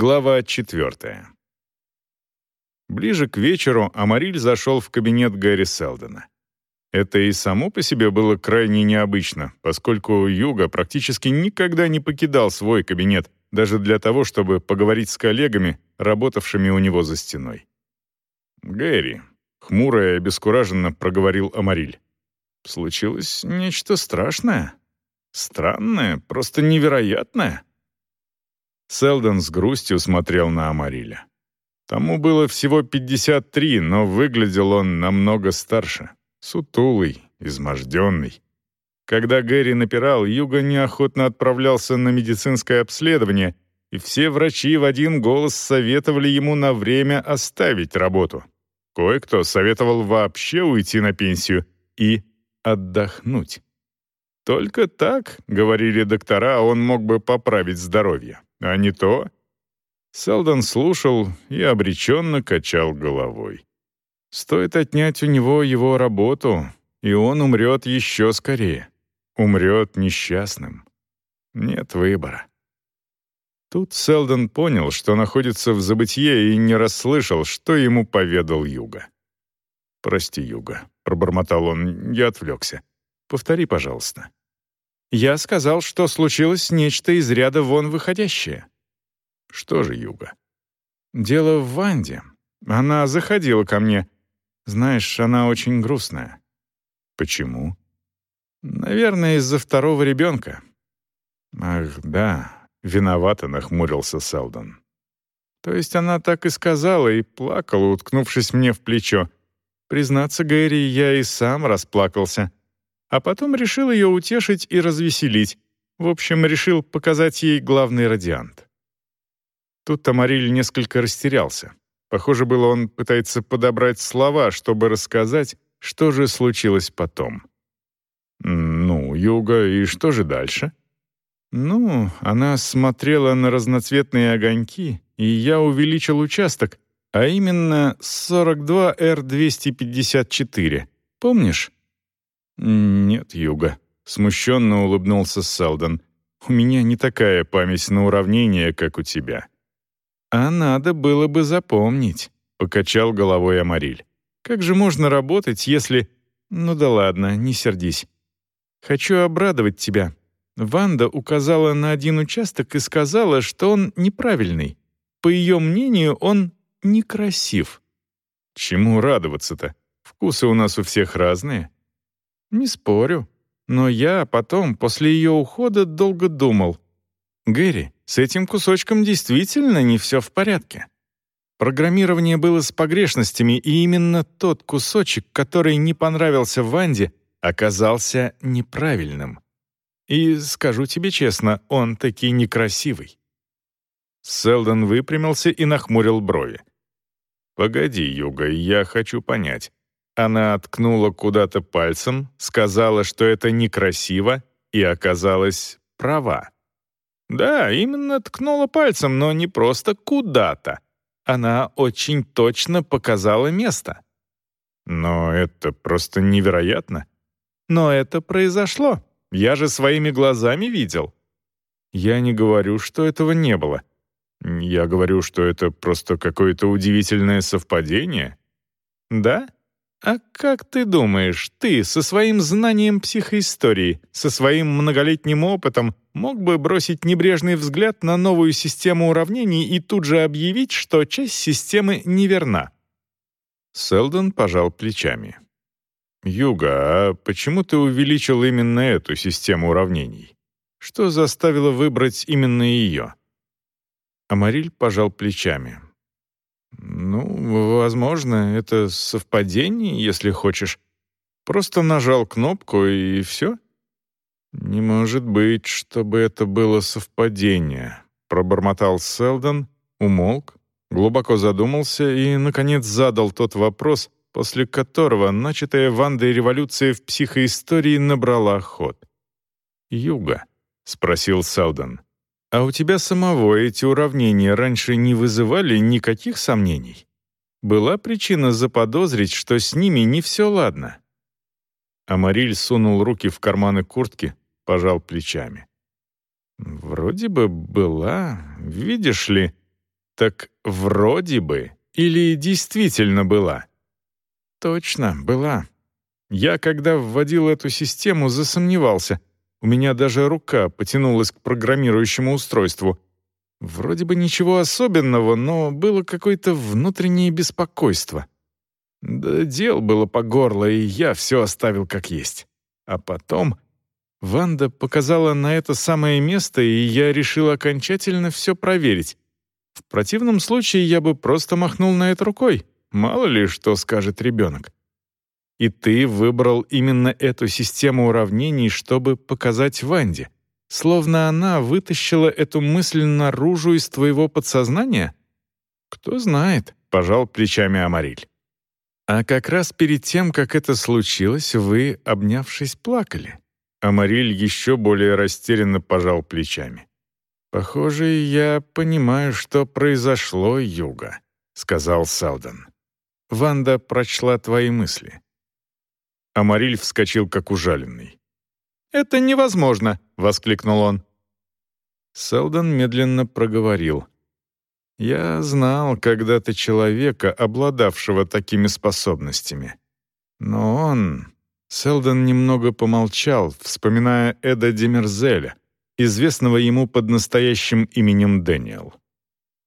Глава четвертая. Ближе к вечеру Амариль зашел в кабинет Гэри Селдона. Это и само по себе было крайне необычно, поскольку Юга практически никогда не покидал свой кабинет, даже для того, чтобы поговорить с коллегами, работавшими у него за стеной. «Гэри», — хмуро и обескураженно проговорил Амариль, — «случилось нечто страшное, странное, просто невероятное». Селдон с грустью смотрел на Амариля. Тому было всего 53, но выглядел он намного старше. Сутулый, изможденный. Когда Гэри напирал, Юга неохотно отправлялся на медицинское обследование, и все врачи в один голос советовали ему на время оставить работу. Кое-кто советовал вообще уйти на пенсию и отдохнуть. Только так, говорили доктора, он мог бы поправить здоровье. А не то Селдон слушал и обреченно качал головой. Стоит отнять у него его работу, и он умрет еще скорее. Умрет несчастным. Нет выбора. Тут Селдон понял, что находится в забытье и не расслышал, что ему поведал Юга. «Прости, Юга», — пробормотал он, — я отвлекся. «Повтори, пожалуйста». «Я сказал, что случилось нечто из ряда вон выходящее. Что же Юга? Дело в Ванде. Она заходила ко мне. Знаешь, она очень грустная. Почему? Наверное, из-за второго ребенка. Ах, да, виновато нахмурился Селдон. То есть она так и сказала и плакала, уткнувшись мне в плечо. Признаться, Гэри, я и сам расплакался. А потом решил ее утешить и развеселить. В общем, решил показать ей главный радиант. Тут Тамариль несколько растерялся. Похоже было, он пытается подобрать слова, чтобы рассказать, что же случилось потом. «Ну, Юга, и что же дальше?» «Ну, она смотрела на разноцветные огоньки, и я увеличил участок, а именно 42R254. Помнишь?» «Нет, Юга», — смущенно улыбнулся Селдон. «У меня не такая память на уравнение, как у тебя». «А надо было бы запомнить», — покачал головой Амариль. «Как же можно работать, если...» «Ну да ладно, не сердись. Хочу обрадовать тебя. Ванда указала на один участок и сказала, что он неправильный. По ее мнению, он некрасив». «Чему радоваться-то? Вкусы у нас у всех разные». «Не спорю. Но я потом, после ее ухода, долго думал. Гэри, с этим кусочком действительно не все в порядке. Программирование было с погрешностями, и именно тот кусочек, который не понравился Ванде, оказался неправильным. И, скажу тебе честно, он таки некрасивый. Селдон выпрямился и нахмурил брови. «Погоди, Юга, я хочу понять». Она откнула куда-то пальцем, сказала, что это некрасиво, и оказалась права. Да, именно ткнула пальцем, но не просто куда-то. Она очень точно показала место. Но это просто невероятно. Но это произошло. Я же своими глазами видел. Я не говорю, что этого не было. Я говорю, что это просто какое-то удивительное совпадение. Да? А как ты думаешь, ты со своим знанием психоистории, со своим многолетним опытом мог бы бросить небрежный взгляд на новую систему уравнений и тут же объявить, что часть системы неверна? Селдон пожал плечами. «Юга, а почему ты увеличил именно эту систему уравнений? Что заставило выбрать именно ее?» Амариль пожал плечами. «Ну, возможно, это совпадение, если хочешь. Просто нажал кнопку, и все». «Не может быть, чтобы это было совпадение», — пробормотал Селдон, умолк, глубоко задумался и, наконец, задал тот вопрос, после которого начатая Вандой революция в психоистории набрала ход. «Юга», — спросил Селдон, — «а у тебя самого эти уравнения раньше не вызывали никаких сомнений? Была причина заподозрить, что с ними не все ладно?» Амариль сунул руки в карманы куртки, пожал плечами. «Вроде бы была, видишь ли...» Так вроде бы или действительно была? Точно, была. Я, когда вводил эту систему, засомневался. У меня даже рука потянулась к программирующему устройству. Вроде бы ничего особенного, но было какое-то внутреннее беспокойство. Да дел было по горло, и я все оставил как есть. А потом Ванда показала на это самое место, и я решил окончательно все проверить. В противном случае я бы просто махнул на это рукой. Мало ли, что скажет ребенок. И ты выбрал именно эту систему уравнений, чтобы показать Ванде. Словно она вытащила эту мысль наружу из твоего подсознания? Кто знает, пожал плечами Амариль. А как раз перед тем, как это случилось, вы, обнявшись, плакали. Амариль еще более растерянно пожал плечами. «Похоже, я понимаю, что произошло, Юга», — сказал Салден. «Ванда прочла твои мысли». Амариль вскочил, как ужаленный. «Это невозможно!» — воскликнул он. Селдон медленно проговорил. «Я знал когда-то человека, обладавшего такими способностями. Но он...» Селдон немного помолчал, вспоминая Эда Демерзеля, известного ему под настоящим именем Дэниел.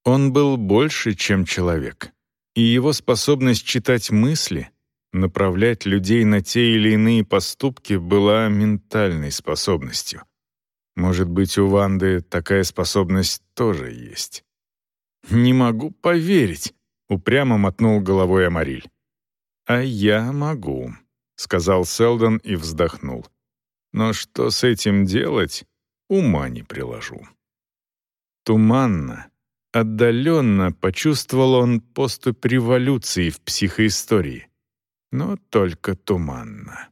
Он был больше, чем человек, и его способность читать мысли, направлять людей на те или иные поступки была ментальной способностью. Может быть, у Ванды такая способность тоже есть. «Не могу поверить», — упрямо мотнул головой Амариль. «А я могу», — сказал Селдон и вздохнул. «Но что с этим делать, ума не приложу». Туманно, отдаленно почувствовал он поступь революции в психоистории, но только туманно.